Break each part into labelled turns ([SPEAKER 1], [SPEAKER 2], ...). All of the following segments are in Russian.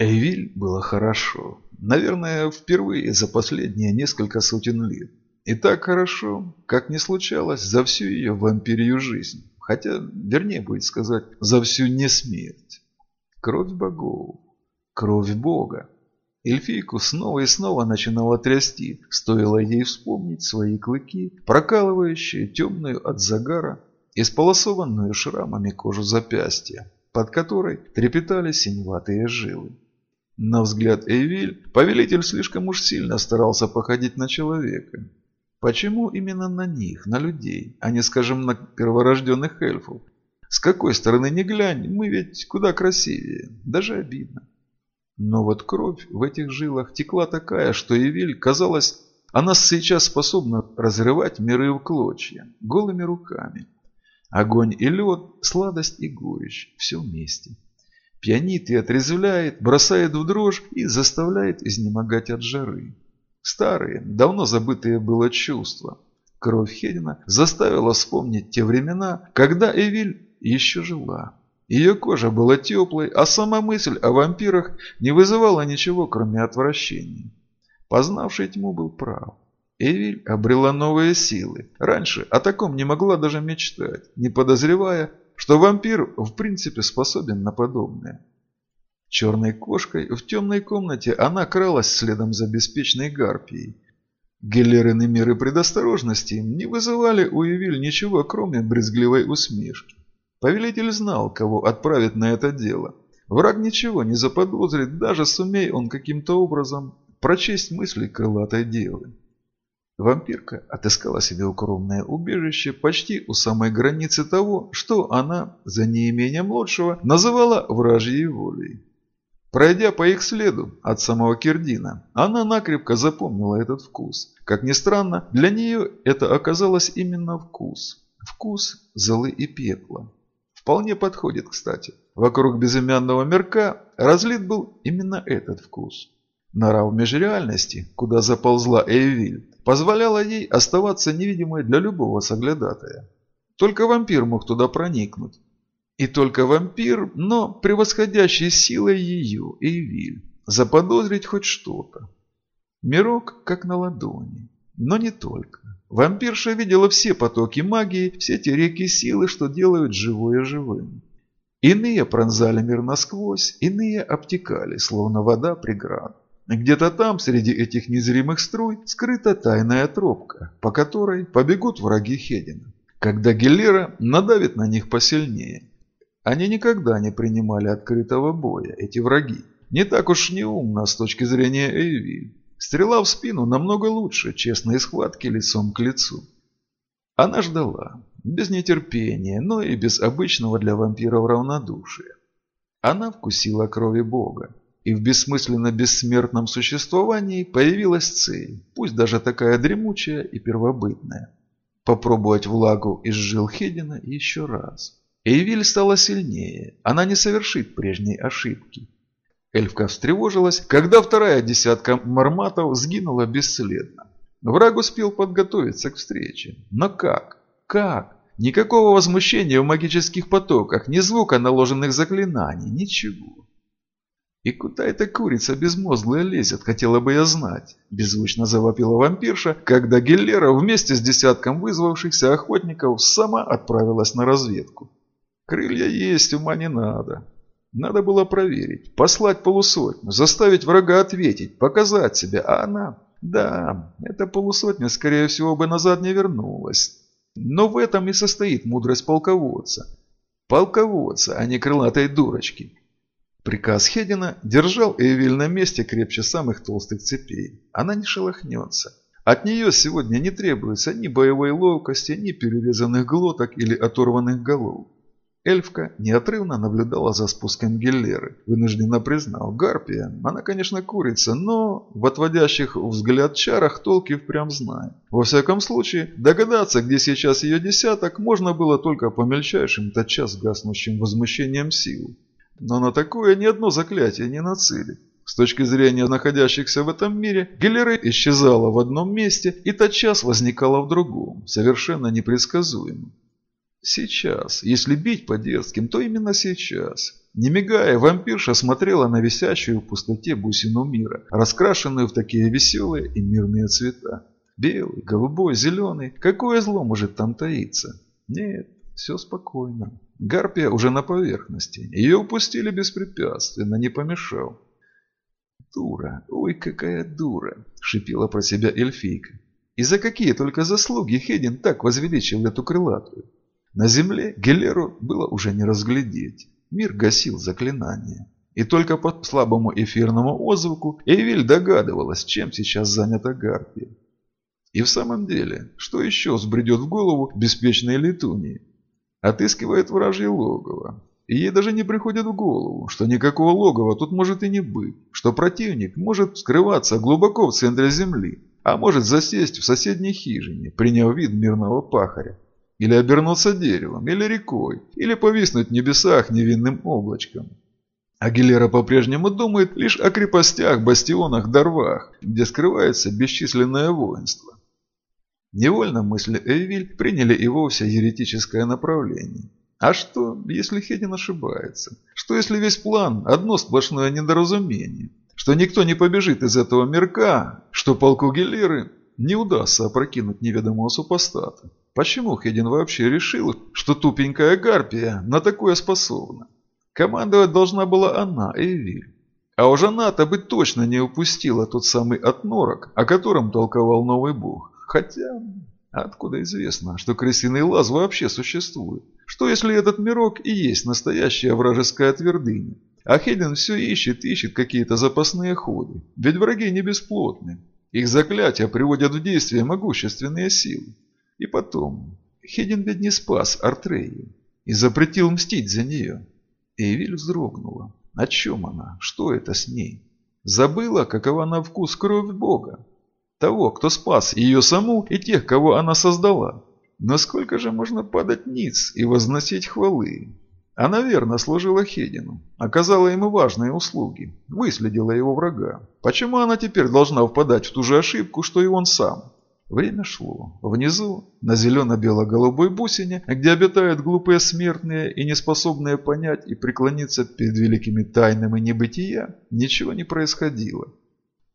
[SPEAKER 1] Эйвиль было хорошо. Наверное, впервые за последние несколько сотен лет. И так хорошо, как не случалось за всю ее вампирию жизнь. Хотя, вернее будет сказать, за всю несмерть. Кровь богов. Кровь бога. Эльфийку снова и снова начинала трясти, стоило ей вспомнить свои клыки, прокалывающие темную от загара, исполосованную шрамами кожу запястья, под которой трепетали синеватые жилы. На взгляд Эйвиль, повелитель слишком уж сильно старался походить на человека. Почему именно на них, на людей, а не, скажем, на перворожденных эльфов? С какой стороны ни глянь, мы ведь куда красивее, даже обидно. Но вот кровь в этих жилах текла такая, что Евель, казалось, она сейчас способна разрывать миры в клочья, голыми руками. Огонь и лед, сладость и горечь, все вместе. Пьянит и отрезвляет, бросает в дрожь и заставляет изнемогать от жары. Старые, давно забытые было чувства. Кровь Хедина заставила вспомнить те времена, когда Эвиль еще жила. Ее кожа была теплой, а сама мысль о вампирах не вызывала ничего, кроме отвращения. Познавший тьму был прав. Эвиль обрела новые силы. Раньше о таком не могла даже мечтать, не подозревая, что вампир в принципе способен на подобное. Черной кошкой в темной комнате она кралась следом за беспечной гарпией. Геллерины меры предосторожности не вызывали у Эвиль ничего, кроме брезгливой усмешки. Повелитель знал, кого отправить на это дело. Враг ничего не заподозрит, даже сумей он каким-то образом прочесть мысли крылатой девы. Вампирка отыскала себе укромное убежище почти у самой границы того, что она, за неимением лучшего, называла вражьей волей. Пройдя по их следу от самого Кирдина, она накрепко запомнила этот вкус. Как ни странно, для нее это оказалось именно вкус. Вкус золы и пепла. Вполне подходит, кстати. Вокруг безымянного мирка разлит был именно этот вкус. Нора в межреальности, куда заползла Эйвиль, позволяла ей оставаться невидимой для любого соглядатая. Только вампир мог туда проникнуть. И только вампир, но превосходящий силой ее, Эйвиль, заподозрить хоть что-то. Мирок как на ладони, но не только. Вампирша видела все потоки магии, все те реки силы, что делают живое живым. Иные пронзали мир насквозь, иные обтекали, словно вода преград. Где-то там, среди этих незримых струй, скрыта тайная тропка, по которой побегут враги Хедина. Когда Геллера надавит на них посильнее. Они никогда не принимали открытого боя, эти враги. Не так уж неумно с точки зрения Эйвиль. Стрела в спину намного лучше честной схватки лицом к лицу. Она ждала, без нетерпения, но и без обычного для вампиров равнодушия. Она вкусила крови Бога, и в бессмысленно бессмертном существовании появилась цель, пусть даже такая дремучая и первобытная. Попробовать влагу из жил Хедина еще раз. Эйвиль стала сильнее, она не совершит прежней ошибки. Эльфка встревожилась, когда вторая десятка марматов сгинула бесследно. Враг успел подготовиться к встрече. Но как? Как? Никакого возмущения в магических потоках, ни звука наложенных заклинаний, ничего. «И куда эта курица безмозглая лезет, хотела бы я знать», – беззвучно завопила вампирша, когда Геллера вместе с десятком вызвавшихся охотников сама отправилась на разведку. «Крылья есть, ума не надо. Надо было проверить, послать полусотню, заставить врага ответить, показать себя, а она... Да, эта полусотня, скорее всего, бы назад не вернулась. Но в этом и состоит мудрость полководца. Полководца, а не крылатой дурочки. Приказ Хедина держал Эвиль на месте крепче самых толстых цепей. Она не шелохнется. От нее сегодня не требуется ни боевой ловкости, ни перерезанных глоток или оторванных голов. Эльфка неотрывно наблюдала за спуском Геллеры. Вынужденно признал, Гарпия, она, конечно, курица, но в отводящих взгляд чарах толки впрямь знает. Во всяком случае, догадаться, где сейчас ее десяток, можно было только по мельчайшим, тотчас гаснущим возмущением сил. Но на такое ни одно заклятие не нацелит. С точки зрения находящихся в этом мире, Геллера исчезала в одном месте и тотчас возникала в другом, совершенно непредсказуемо. Сейчас. Если бить по детским, то именно сейчас. Не мигая, вампирша смотрела на висящую в пустоте бусину мира, раскрашенную в такие веселые и мирные цвета. Белый, голубой, зеленый. Какое зло может там таиться? Нет, все спокойно. Гарпия уже на поверхности. Ее упустили беспрепятственно, не помешал. «Дура! Ой, какая дура!» – шипела про себя эльфийка. «И за какие только заслуги Хедин так возвеличил эту крылатую?» На земле Гелеру было уже не разглядеть. Мир гасил заклинание. И только по слабому эфирному отзвуку Эвель догадывалась, чем сейчас занята Гарпия. И в самом деле, что еще взбредет в голову беспечной летунии? Отыскивает вражье логово. И ей даже не приходит в голову, что никакого логова тут может и не быть, что противник может скрываться глубоко в центре земли, а может засесть в соседней хижине, приняв вид мирного пахаря. Или обернуться деревом, или рекой, или повиснуть в небесах невинным облачком. Агилера по-прежнему думает лишь о крепостях, бастионах, дорвах, где скрывается бесчисленное воинство. Невольно мысли Эйвиль приняли и вовсе еретическое направление. А что, если Хедин ошибается? Что, если весь план – одно сплошное недоразумение? Что никто не побежит из этого мирка? Что полку Гелеры не удастся опрокинуть неведомого супостата? Почему Хедин вообще решил, что тупенькая Гарпия на такое способна? Командовать должна была она, Эйвиль. А уж она-то бы точно не упустила тот самый отнорок, о котором толковал новый бог. Хотя, откуда известно, что крысиный лаз вообще существует? Что если этот мирок и есть настоящая вражеская твердыня? А Хедин все ищет, ищет какие-то запасные ходы. Ведь враги не бесплотны. Их заклятия приводят в действие могущественные силы. И потом, Хедин ведь не спас Артрею и запретил мстить за нее. Эвиль вздрогнула. О чем она? Что это с ней? Забыла, какова на вкус кровь Бога? Того, кто спас ее саму и тех, кого она создала. Но сколько же можно падать ниц и возносить хвалы? Она верно служила Хедину, оказала ему важные услуги, выследила его врага. Почему она теперь должна впадать в ту же ошибку, что и он сам? Время шло. Внизу, на зелено-бело-голубой бусине, где обитают глупые смертные и неспособные понять и преклониться перед великими тайнами небытия, ничего не происходило.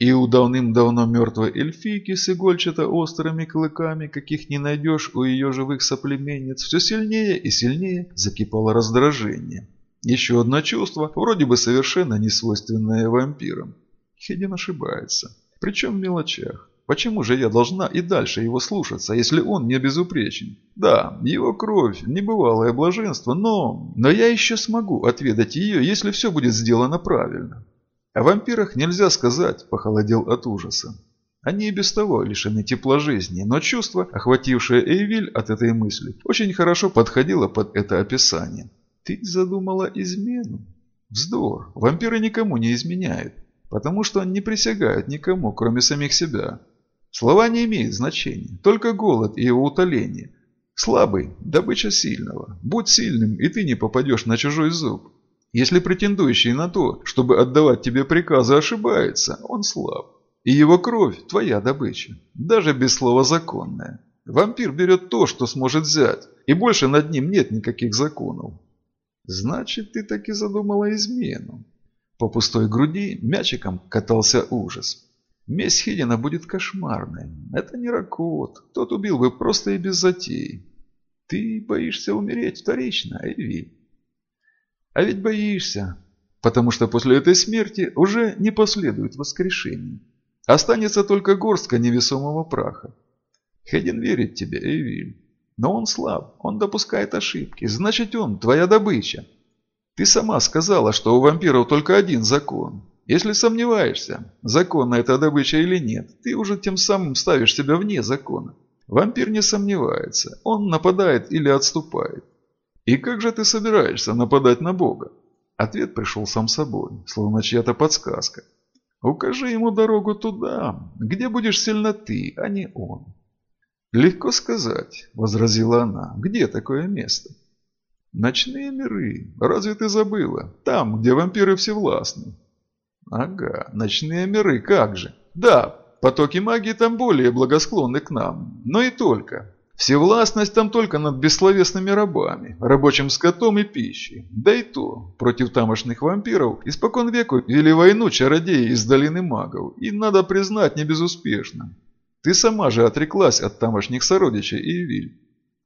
[SPEAKER 1] И у давным-давно мертвой эльфийки с игольчато-острыми клыками, каких не найдешь у ее живых соплеменниц, все сильнее и сильнее закипало раздражение. Еще одно чувство, вроде бы совершенно несвойственное вампирам. Хедин ошибается. Причем в мелочах. Почему же я должна и дальше его слушаться, если он не безупречен? Да, его кровь – небывалое блаженство, но... Но я еще смогу отведать ее, если все будет сделано правильно. О вампирах нельзя сказать, похолодел от ужаса. Они и без того лишены тепла жизни, но чувство, охватившее Эйвиль от этой мысли, очень хорошо подходило под это описание. Ты задумала измену? Вздор. Вампиры никому не изменяют, потому что не присягают никому, кроме самих себя. Слова не имеют значения, только голод и его утоление. Слабый – добыча сильного. Будь сильным, и ты не попадешь на чужой зуб. Если претендующий на то, чтобы отдавать тебе приказы, ошибается, он слаб. И его кровь – твоя добыча, даже без слова «законная». Вампир берет то, что сможет взять, и больше над ним нет никаких законов. Значит, ты таки задумала измену. По пустой груди мячиком катался ужас. Месть Хидина будет кошмарной. Это не Ракот. Тот убил бы просто и без затей. Ты боишься умереть вторично, Эви. А ведь боишься, потому что после этой смерти уже не последует воскрешение. Останется только горстка невесомого праха. Хедин верит тебе, Эвиль. Но он слаб, он допускает ошибки. Значит, он твоя добыча. Ты сама сказала, что у вампиров только один закон. Если сомневаешься, законна эта добыча или нет, ты уже тем самым ставишь себя вне закона. Вампир не сомневается, он нападает или отступает. «И как же ты собираешься нападать на Бога?» Ответ пришел сам собой, словно чья-то подсказка. «Укажи ему дорогу туда, где будешь сильно ты, а не он». «Легко сказать», — возразила она, — «где такое место?» «Ночные миры. Разве ты забыла? Там, где вампиры всевластны». «Ага, ночные миры, как же. Да, потоки магии там более благосклонны к нам, но и только. Всевластность там только над бессловесными рабами, рабочим скотом и пищей. Да и то, против тамошних вампиров испокон веку вели войну чародеи из долины магов, и, надо признать, не безуспешно. Ты сама же отреклась от тамошних сородичей, Иевиль.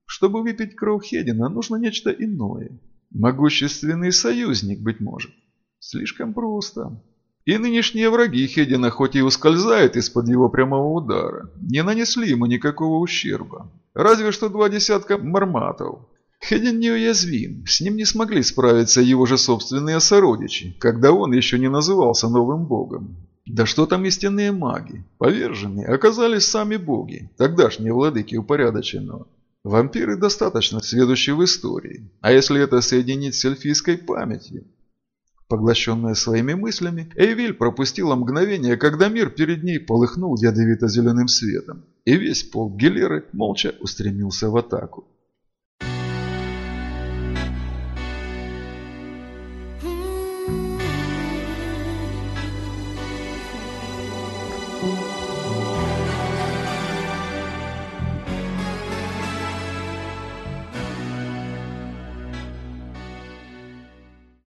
[SPEAKER 1] Чтобы выпить кровь Хедина, нужно нечто иное. Могущественный союзник, быть может. Слишком просто. И нынешние враги Хедина, хоть и ускользают из-под его прямого удара, не нанесли ему никакого ущерба. Разве что два десятка марматов. Хедин неуязвим, с ним не смогли справиться его же собственные сородичи, когда он еще не назывался новым богом. Да что там истинные маги? Поверженные оказались сами боги, тогдашние владыки упорядоченного. Вампиры достаточно сведущие в истории, а если это соединить с эльфийской памятью, Поглощенная своими мыслями, Эйвиль пропустила мгновение, когда мир перед ней полыхнул ядовито-зеленым светом, и весь пол Гелеры молча устремился в атаку.